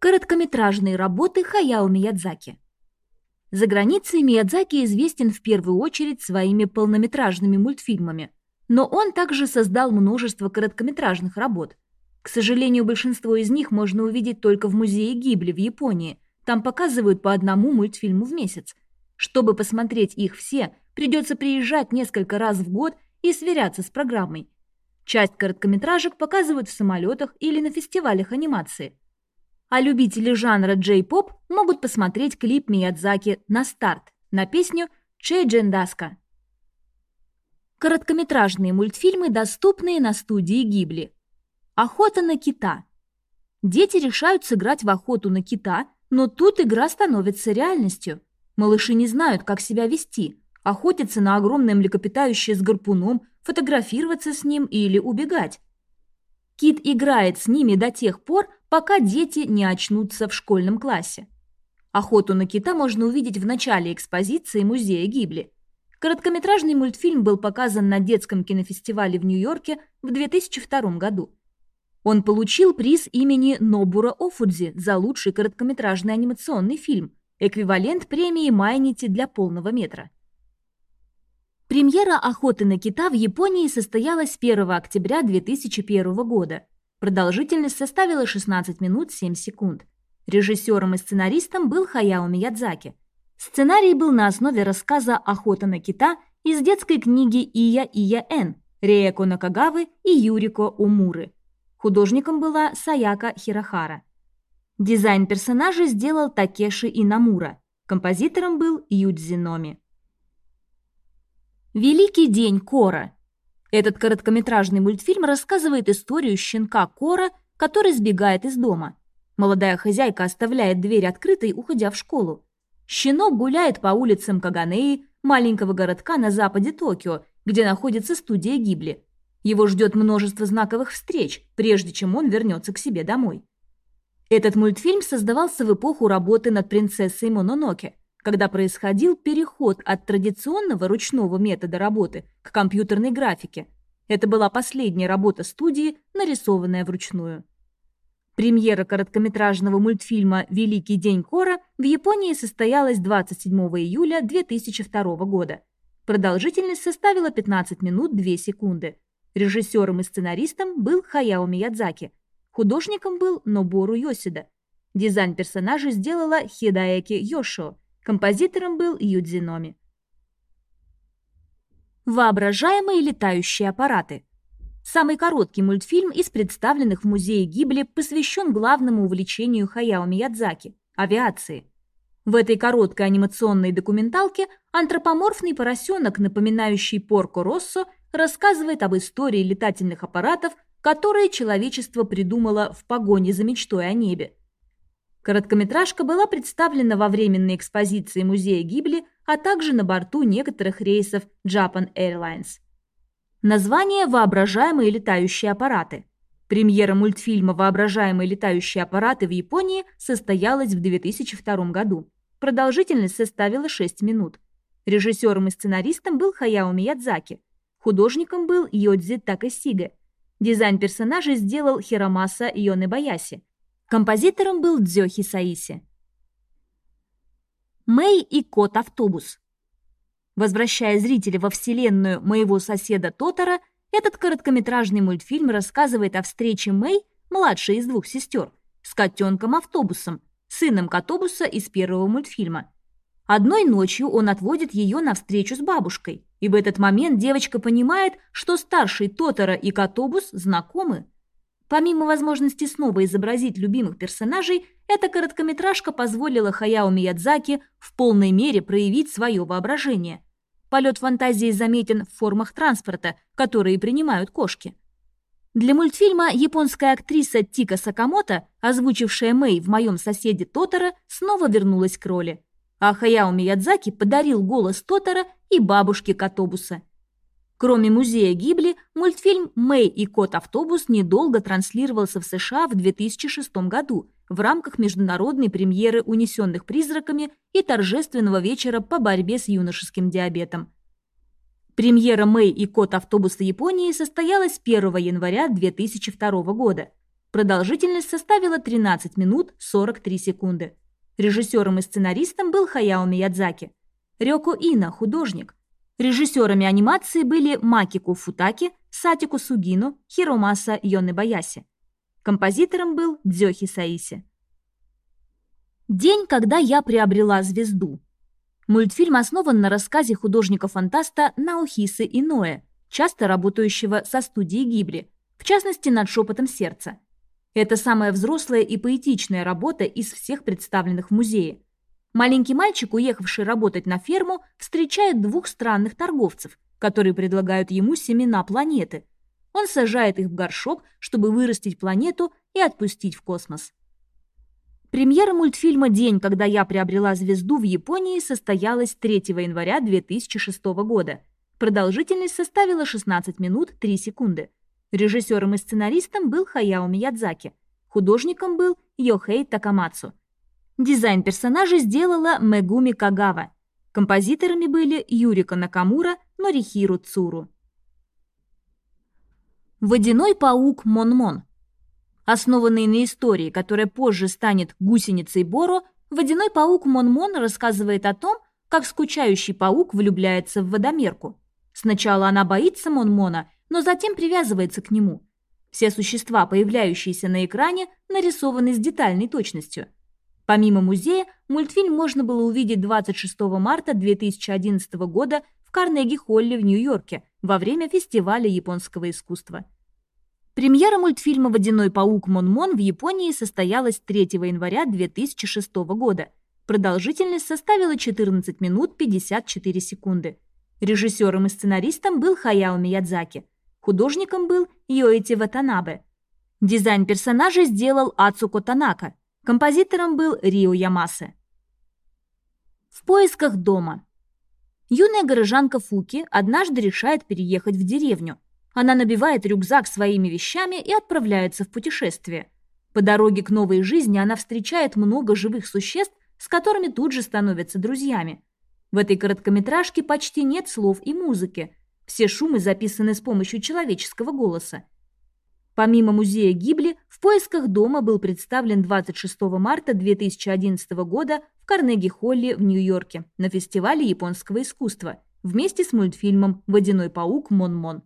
Короткометражные работы Хаяо Миядзаки. За границей Миядзаки известен в первую очередь своими полнометражными мультфильмами, но он также создал множество короткометражных работ. К сожалению, большинство из них можно увидеть только в музее Гибли в Японии. Там показывают по одному мультфильму в месяц. Чтобы посмотреть их все, придется приезжать несколько раз в год и сверяться с программой. Часть короткометражек показывают в самолетах или на фестивалях анимации. А любители жанра джей-поп могут посмотреть клип Миядзаки на старт на песню «Чей Джендаска». Короткометражные мультфильмы, доступные на студии Гибли. Охота на кита. Дети решают сыграть в охоту на кита, но тут игра становится реальностью. Малыши не знают, как себя вести, охотиться на огромное млекопитающее с гарпуном, фотографироваться с ним или убегать. Кит играет с ними до тех пор, пока дети не очнутся в школьном классе. Охоту на кита можно увидеть в начале экспозиции музея Гибли. Короткометражный мультфильм был показан на детском кинофестивале в Нью-Йорке в 2002 году. Он получил приз имени Нобура Офудзи за лучший короткометражный анимационный фильм, эквивалент премии Майнити для полного метра. Премьера «Охоты на кита» в Японии состоялась 1 октября 2001 года. Продолжительность составила 16 минут 7 секунд. Режиссером и сценаристом был Хаяо Миядзаки. Сценарий был на основе рассказа «Охота на кита» из детской книги Ия Ия Н. Реэко Накагавы и Юрико Умуры. Художником была Саяка Хирохара. Дизайн персонажа сделал Такеши Инамура. Композитором был Юдзи Номи. Великий день Кора. Этот короткометражный мультфильм рассказывает историю щенка Кора, который сбегает из дома. Молодая хозяйка оставляет дверь открытой, уходя в школу. Щенок гуляет по улицам Каганеи, маленького городка на западе Токио, где находится студия Гибли. Его ждет множество знаковых встреч, прежде чем он вернется к себе домой. Этот мультфильм создавался в эпоху работы над принцессой Мононоке когда происходил переход от традиционного ручного метода работы к компьютерной графике. Это была последняя работа студии, нарисованная вручную. Премьера короткометражного мультфильма «Великий день Кора» в Японии состоялась 27 июля 2002 года. Продолжительность составила 15 минут 2 секунды. Режиссером и сценаристом был Хаяо Миядзаки. Художником был Нобору Йосида. Дизайн персонажей сделала Хидаэки Йошо. Композитором был Юдзи Номи. Воображаемые летающие аппараты. Самый короткий мультфильм из представленных в музее Гибли посвящен главному увлечению Хаяо Миядзаки – авиации. В этой короткой анимационной документалке антропоморфный поросенок, напоминающий Порко Россо, рассказывает об истории летательных аппаратов, которые человечество придумало в погоне за мечтой о небе – Короткометражка была представлена во временной экспозиции музея Гибли, а также на борту некоторых рейсов Japan Airlines. Название «Воображаемые летающие аппараты». Премьера мультфильма «Воображаемые летающие аппараты» в Японии состоялась в 2002 году. Продолжительность составила 6 минут. Режиссером и сценаристом был Хаяо Миядзаки. Художником был Йодзи Такасига. Дизайн персонажей сделал Хиромаса Йонебаяси. Композитором был Дзёхи Саиси. Мэй и кот-автобус. Возвращая зрителя во вселенную моего соседа Тотора, этот короткометражный мультфильм рассказывает о встрече Мэй, младшей из двух сестер, с котенком-автобусом, сыном котобуса из первого мультфильма. Одной ночью он отводит ее на встречу с бабушкой, и в этот момент девочка понимает, что старший Тотора и котобус знакомы. Помимо возможности снова изобразить любимых персонажей, эта короткометражка позволила Хаяо Миядзаки в полной мере проявить свое воображение. Полет фантазии заметен в формах транспорта, которые принимают кошки. Для мультфильма японская актриса Тика Сакамото, озвучившая Мэй в «Моем соседе Тотора», снова вернулась к роли. А Хаяо Миядзаки подарил голос Тотора и бабушке Котобуса – Кроме музея Гибли, мультфильм «Мэй и кот-автобус» недолго транслировался в США в 2006 году в рамках международной премьеры «Унесенных призраками» и торжественного вечера по борьбе с юношеским диабетом. Премьера «Мэй и кот-автобус» в Японии состоялась 1 января 2002 года. Продолжительность составила 13 минут 43 секунды. Режиссером и сценаристом был Хаяо Миядзаки. Рёко Ина – художник. Режиссерами анимации были Макику Футаки, Сатику Сугину, Хиромаса Йонебаяси. Композитором был Дзёхи Саиси. День, когда я приобрела звезду. Мультфильм основан на рассказе художника-фантаста Наухисы Иноэ, часто работающего со студией Гибли, в частности, над «Шепотом сердца». Это самая взрослая и поэтичная работа из всех представленных в музее. Маленький мальчик, уехавший работать на ферму, встречает двух странных торговцев, которые предлагают ему семена планеты. Он сажает их в горшок, чтобы вырастить планету и отпустить в космос. Премьера мультфильма «День, когда я приобрела звезду» в Японии состоялась 3 января 2006 года. Продолжительность составила 16 минут 3 секунды. Режиссером и сценаристом был Хаяо Миядзаки. Художником был Йохей Такамацу. Дизайн персонажей сделала Мегуми Кагава. Композиторами были Юрика Накамура, Норихиру Цуру. Водяной паук Монмон. Основанный на истории, которая позже станет гусеницей Боро, водяной паук Монмон рассказывает о том, как скучающий паук влюбляется в водомерку. Сначала она боится Монмона, но затем привязывается к нему. Все существа, появляющиеся на экране, нарисованы с детальной точностью. Помимо музея, мультфильм можно было увидеть 26 марта 2011 года в Карнеги-Холле в Нью-Йорке во время фестиваля японского искусства. Премьера мультфильма «Водяной паук Монмон» в Японии состоялась 3 января 2006 года. Продолжительность составила 14 минут 54 секунды. Режиссером и сценаристом был Хаяо Миядзаки. Художником был Йоити Ватанабе. Дизайн персонажей сделал Ацуко Танака. Композитором был Рио Ямасе. В поисках дома. Юная горожанка Фуки однажды решает переехать в деревню. Она набивает рюкзак своими вещами и отправляется в путешествие. По дороге к новой жизни она встречает много живых существ, с которыми тут же становится друзьями. В этой короткометражке почти нет слов и музыки, все шумы записаны с помощью человеческого голоса. Помимо музея Гибли, в поисках дома был представлен 26 марта 2011 года в Карнеги-Холле в Нью-Йорке на фестивале японского искусства вместе с мультфильмом «Водяной паук Мон-Мон».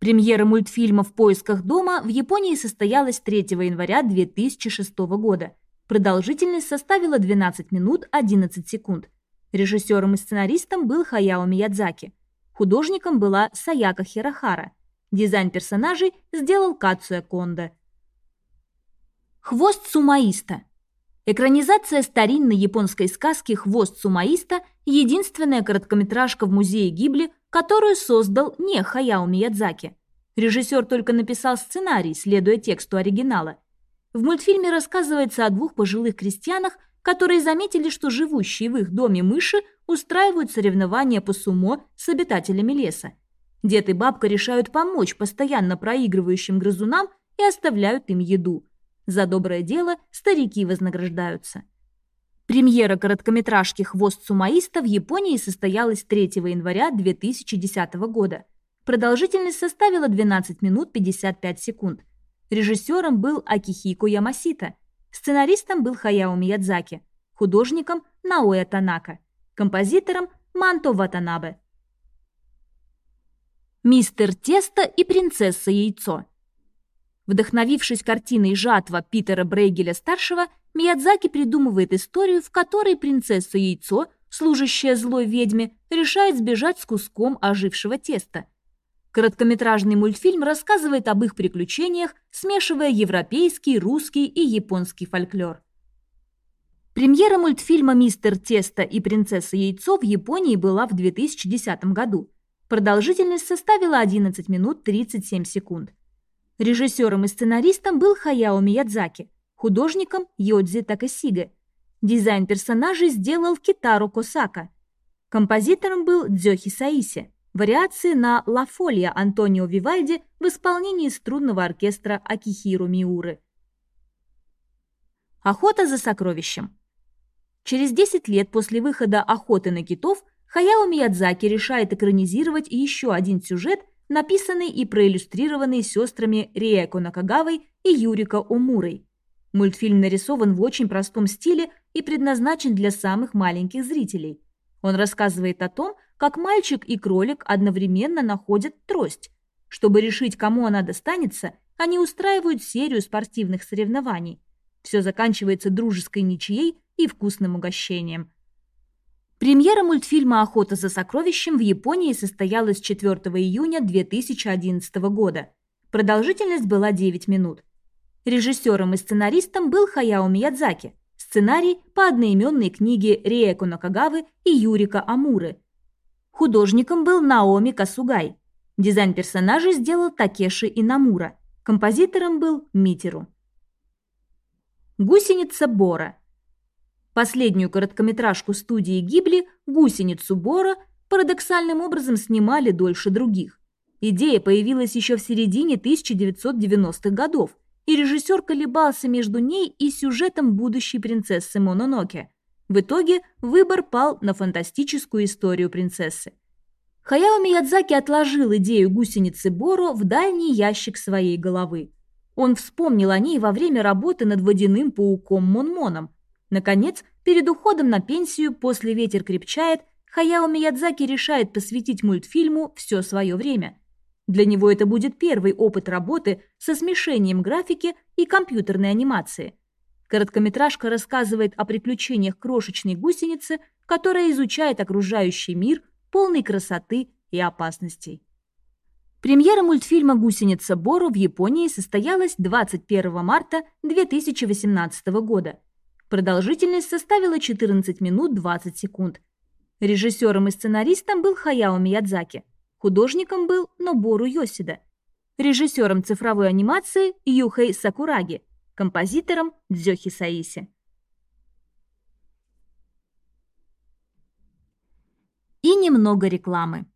Премьера мультфильма «В поисках дома» в Японии состоялась 3 января 2006 года. Продолжительность составила 12 минут 11 секунд. Режиссером и сценаристом был Хаяо Миядзаки – Художником была Саяка Хирохара. Дизайн персонажей сделал Кацуя Кондо. Хвост сумаиста. Экранизация старинной японской сказки «Хвост сумаиста» – единственная короткометражка в музее Гибли, которую создал не Хаяо Миядзаки. Режиссер только написал сценарий, следуя тексту оригинала. В мультфильме рассказывается о двух пожилых крестьянах, которые заметили, что живущие в их доме мыши устраивают соревнования по сумо с обитателями леса. Дед и бабка решают помочь постоянно проигрывающим грызунам и оставляют им еду. За доброе дело старики вознаграждаются. Премьера короткометражки «Хвост сумаиста» в Японии состоялась 3 января 2010 года. Продолжительность составила 12 минут 55 секунд. Режиссером был Акихико Ямасита. Сценаристом был Хаяо Миядзаки. Художником – Наоя Танака композитором Манто Ватанабе. Мистер Тесто и принцесса Яйцо. Вдохновившись картиной «Жатва» Питера Брейгеля-старшего, Миядзаки придумывает историю, в которой принцесса Яйцо, служащая злой ведьме, решает сбежать с куском ожившего теста. Короткометражный мультфильм рассказывает об их приключениях, смешивая европейский, русский и японский фольклор. Премьера мультфильма «Мистер Тесто и принцесса Яйцо» в Японии была в 2010 году. Продолжительность составила 11 минут 37 секунд. Режиссером и сценаристом был Хаяо Миядзаки, художником Йодзи Такасига. Дизайн персонажей сделал Китаро Косака. Композитором был Дзёхи Саиси. Вариации на «Ла Фолья» Антонио Вивальди в исполнении струнного оркестра Акихиру Миуры. Охота за сокровищем. Через 10 лет после выхода «Охоты на китов» Хаяо Миядзаки решает экранизировать еще один сюжет, написанный и проиллюстрированный сестрами Риэко Накагавой и Юрика Омурой. Мультфильм нарисован в очень простом стиле и предназначен для самых маленьких зрителей. Он рассказывает о том, как мальчик и кролик одновременно находят трость. Чтобы решить, кому она достанется, они устраивают серию спортивных соревнований. Все заканчивается дружеской ничьей и вкусным угощением. Премьера мультфильма «Охота за сокровищем» в Японии состоялась 4 июня 2011 года. Продолжительность была 9 минут. Режиссером и сценаристом был Хаяо Миядзаки. Сценарий по одноименной книге Риэко Накагавы и Юрика Амуры. Художником был Наоми Касугай. Дизайн персонажей сделал Такеши Инамура. Композитором был Митеру. Гусеница Бора. Последнюю короткометражку студии Гибли «Гусеницу Бора» парадоксальным образом снимали дольше других. Идея появилась еще в середине 1990-х годов, и режиссер колебался между ней и сюжетом будущей принцессы Мононоке. В итоге выбор пал на фантастическую историю принцессы. Хаяо Миядзаки отложил идею гусеницы Боро в дальний ящик своей головы. Он вспомнил о ней во время работы над водяным пауком Монмоном. Наконец, перед уходом на пенсию после «Ветер крепчает» Хаяо Миядзаки решает посвятить мультфильму все свое время. Для него это будет первый опыт работы со смешением графики и компьютерной анимации. Короткометражка рассказывает о приключениях крошечной гусеницы, которая изучает окружающий мир, полный красоты и опасностей. Премьера мультфильма «Гусеница Бору» в Японии состоялась 21 марта 2018 года. Продолжительность составила 14 минут 20 секунд. Режиссером и сценаристом был Хаяо Миядзаки. Художником был Нобору Йосида. Режиссером цифровой анимации – Юхэй Сакураги. Композитором – Дзёхи Саиси. И немного рекламы.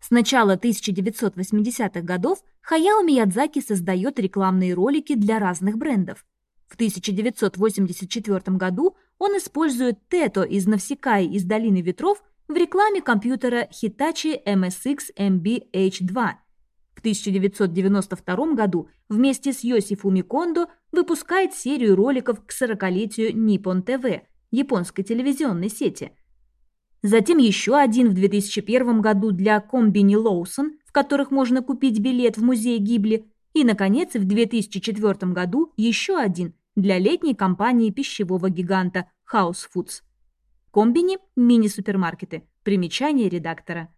С начала 1980-х годов Хаяо Миядзаки создает рекламные ролики для разных брендов. В 1984 году он использует Тето из Навсекай из Долины Ветров в рекламе компьютера Hitachi MSX MB-H2. В 1992 году вместе с Йосифу Микондо выпускает серию роликов к 40-летию Nippon TV, японской телевизионной сети – Затем еще один в 2001 году для комбини Лоусон, в которых можно купить билет в музей Гибли. И, наконец, в 2004 году еще один для летней кампании пищевого гиганта House Foods. Комбини – мини-супермаркеты. Примечание редактора.